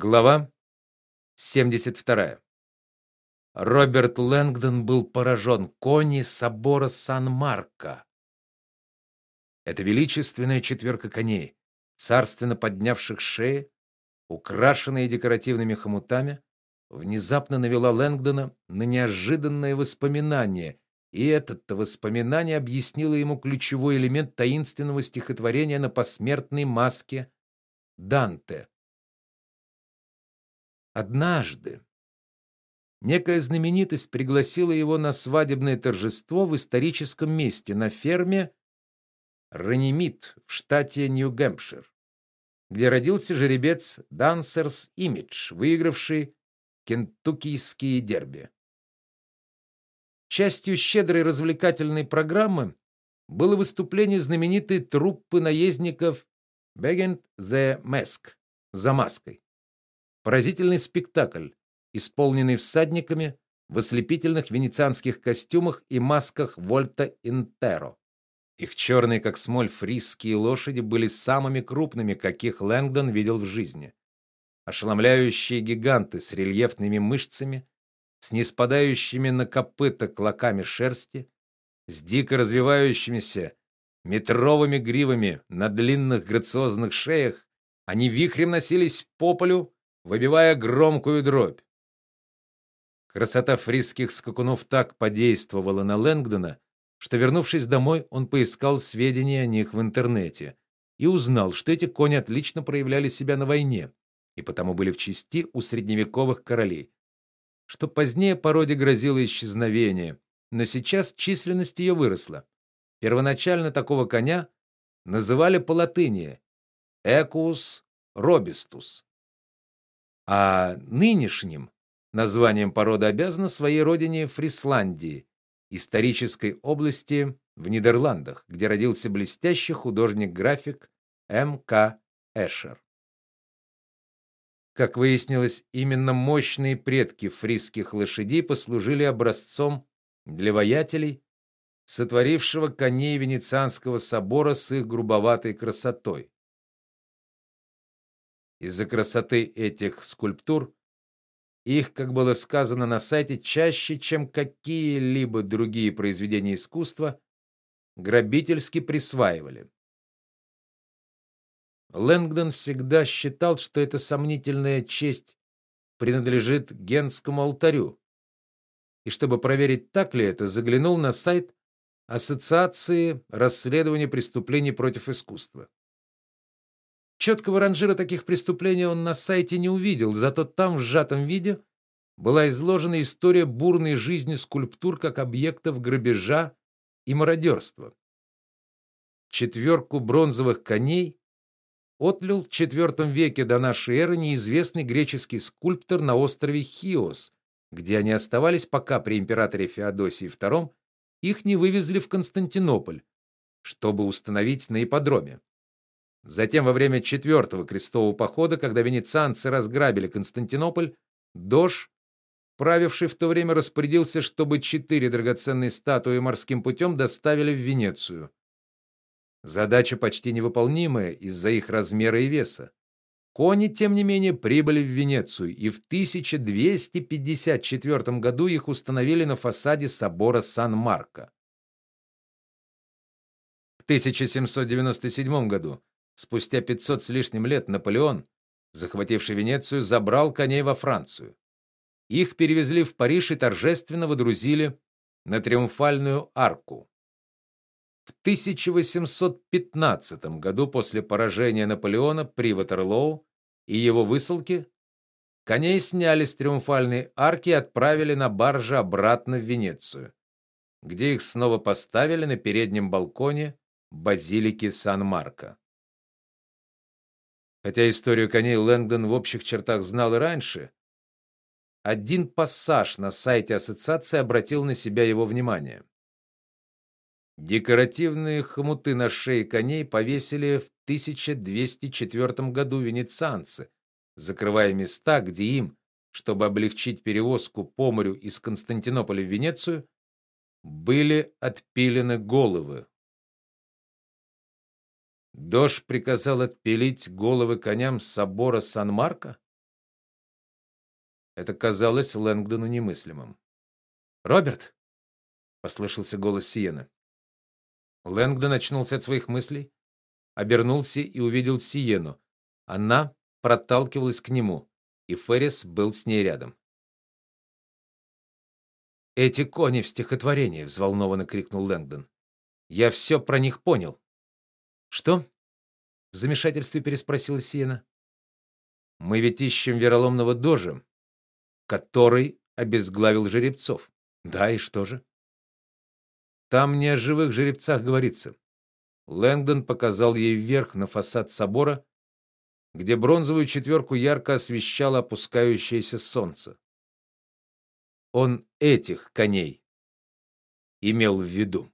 Глава 72. Роберт Лэнгдон был поражен кони собора Сан-Марко. Это величественная четверка коней, царственно поднявших шеи, украшенные декоративными хомутами, внезапно навела Лэнгдона на неожиданное воспоминание, и это-то воспоминание объяснило ему ключевой элемент таинственного стихотворения на посмертной маске Данте. Однажды некая знаменитость пригласила его на свадебное торжество в историческом месте на ферме Ранимит в штате Нью-Гэмпшир, где родился жеребец Dancers Image, выигравший кентуккийские дерби. Частью щедрой развлекательной программы было выступление знаменитой труппы наездников Begin the Mask за маской. Поразительный спектакль, исполненный всадниками в ослепительных венецианских костюмах и масках Вольта Интеро. Их черные, как смоль, фрисские лошади были самыми крупными, каких Лэнгдон видел в жизни. Ошеломляющие гиганты с рельефными мышцами, с неспадающими на копыта клоками шерсти, с дико развивающимися метровыми гривами на длинных грациозных шеях, они вихрем носились по полю, выбивая громкую дробь. Красота фрисских скакунов так подействовала на Лэнгдона, что вернувшись домой, он поискал сведения о них в интернете и узнал, что эти кони отлично проявляли себя на войне и потому были в чести у средневековых королей. Что позднее породе грозило исчезновение, но сейчас численность ее выросла. Первоначально такого коня называли по латыни Equus robustus а нынешним названием порода обязана своей родине Фрисландии, исторической области в Нидерландах, где родился блестящий художник-график М.К. Эшер. Как выяснилось, именно мощные предки фрисских лошадей послужили образцом для воятелей, сотворившего коней Венецианского собора с их грубоватой красотой. Из-за красоты этих скульптур их, как было сказано на сайте, чаще, чем какие-либо другие произведения искусства, грабительски присваивали. Лэнгдон всегда считал, что эта сомнительная честь принадлежит Генскому алтарю. И чтобы проверить, так ли это, заглянул на сайт Ассоциации расследования преступлений против искусства. Четкого ранжира таких преступлений он на сайте не увидел, зато там в сжатом виде была изложена история бурной жизни скульптур как объектов грабежа и мародерства. Четверку бронзовых коней отлил в IV веке до нашей эры неизвестный греческий скульптор на острове Хиос, где они оставались, пока при императоре Феодосии II их не вывезли в Константинополь, чтобы установить на ипподроме. Затем во время четвертого крестового похода, когда венецианцы разграбили Константинополь, Дож, правивший в то время, распорядился, чтобы четыре драгоценные статуи морским путем доставили в Венецию. Задача почти невыполнимая из-за их размера и веса. Кони, тем не менее, прибыли в Венецию, и в 1254 году их установили на фасаде собора Сан-Марко. В 1797 году Спустя 500 с лишним лет Наполеон, захвативший Венецию, забрал коней во Францию. Их перевезли в Париж и торжественно водрузили на триумфальную арку. В 1815 году после поражения Наполеона при Ватерлоу и его высылки коней сняли с триумфальной арки и отправили на барже обратно в Венецию, где их снова поставили на переднем балконе базилики Сан-Марко. Хотя историю коней Лэнгдон в общих чертах знал и раньше, один пассаж на сайте ассоциации обратил на себя его внимание. Декоративные хомуты на шее коней повесили в 1204 году венецианцы, закрывая места, где им, чтобы облегчить перевозку по морю из Константинополя в Венецию, были отпилены головы. Дож приказал отпилить головы коням собора Сан-Марко? Это казалось Лэнгдону немыслимым. "Роберт!" послышался голос Сиены. Лэнгдон очнулся от своих мыслей, обернулся и увидел Сиену. Она проталкивалась к нему, и Феррис был с ней рядом. Эти кони в стихотворении, взволнованно крикнул Лэнгдон. Я все про них понял. Что? В замешательстве переспросила Сиена. Мы ведь ищем вероломного дожа, который обезглавил жеребцов. Да, и что же? Там не о живых жеребцах говорится. Лэнгдон показал ей вверх на фасад собора, где бронзовую четверку ярко освещало опускающееся солнце. Он этих коней имел в виду.